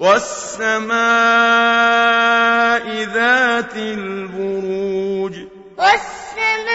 والسماء ذات البروج. والسماء